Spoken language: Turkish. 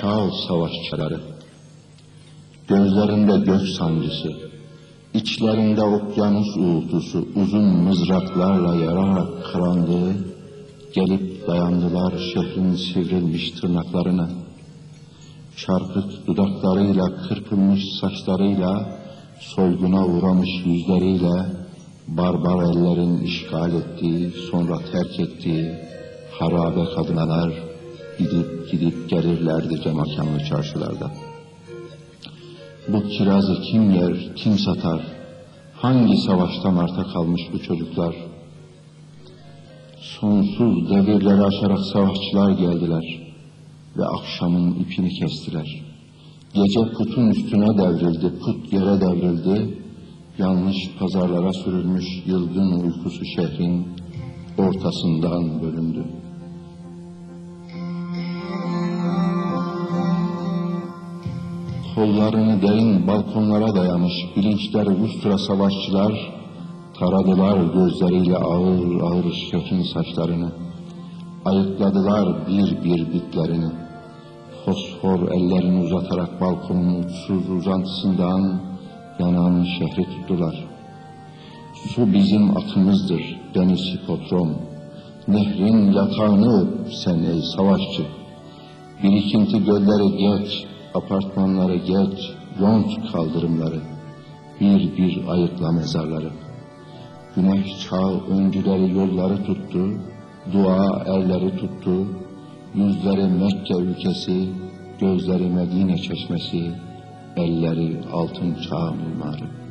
çağ savaşçıları. Gözlerinde gök sancısı, içlerinde okyanus uğultusu, uzun mızraklarla yararak karanlığı, gelip dayandılar şehrin sivrilmiş tırnaklarına. Çarpık dudaklarıyla, kırpılmış saçlarıyla, soyguna uğramış yüzleriyle, barbar ellerin işgal ettiği, sonra terk ettiği harabe kadınlar gidip gidip gelirlerdi cemakanlı çarşılarda. Bu kirazı kim yer, kim satar? Hangi savaştan arta kalmış bu çocuklar? Sonsuz devirleri aşarak savaşçılar geldiler ve akşamın ipini kestiler. Gece putun üstüne devrildi, put yere devrildi, yanlış pazarlara sürülmüş yılgın uykusu şehrin ortasından bölündü. Kollarını derin balkonlara dayamış bilinçleri ustura savaşçılar taradılar gözleriyle ağır ağır şefin saçlarını. Ayıkladılar bir bir bitlerini. Fosfor ellerini uzatarak balkonun uçsuz uzantısından yanan şehri tuttular. Su bizim atımızdır deniz hipodrom. Nehrin yatağını sen ey savaşçı. Birikinti gölleri geç, apartmanları geç, yont kaldırımları. Bir bir ayıkla mezarları. Güneş çağ öncüleri yolları tuttu, dua erleri tuttu, yüzleri Mekke ülkesi, gözleri Medine çeşmesi, elleri altın çağ mimarı.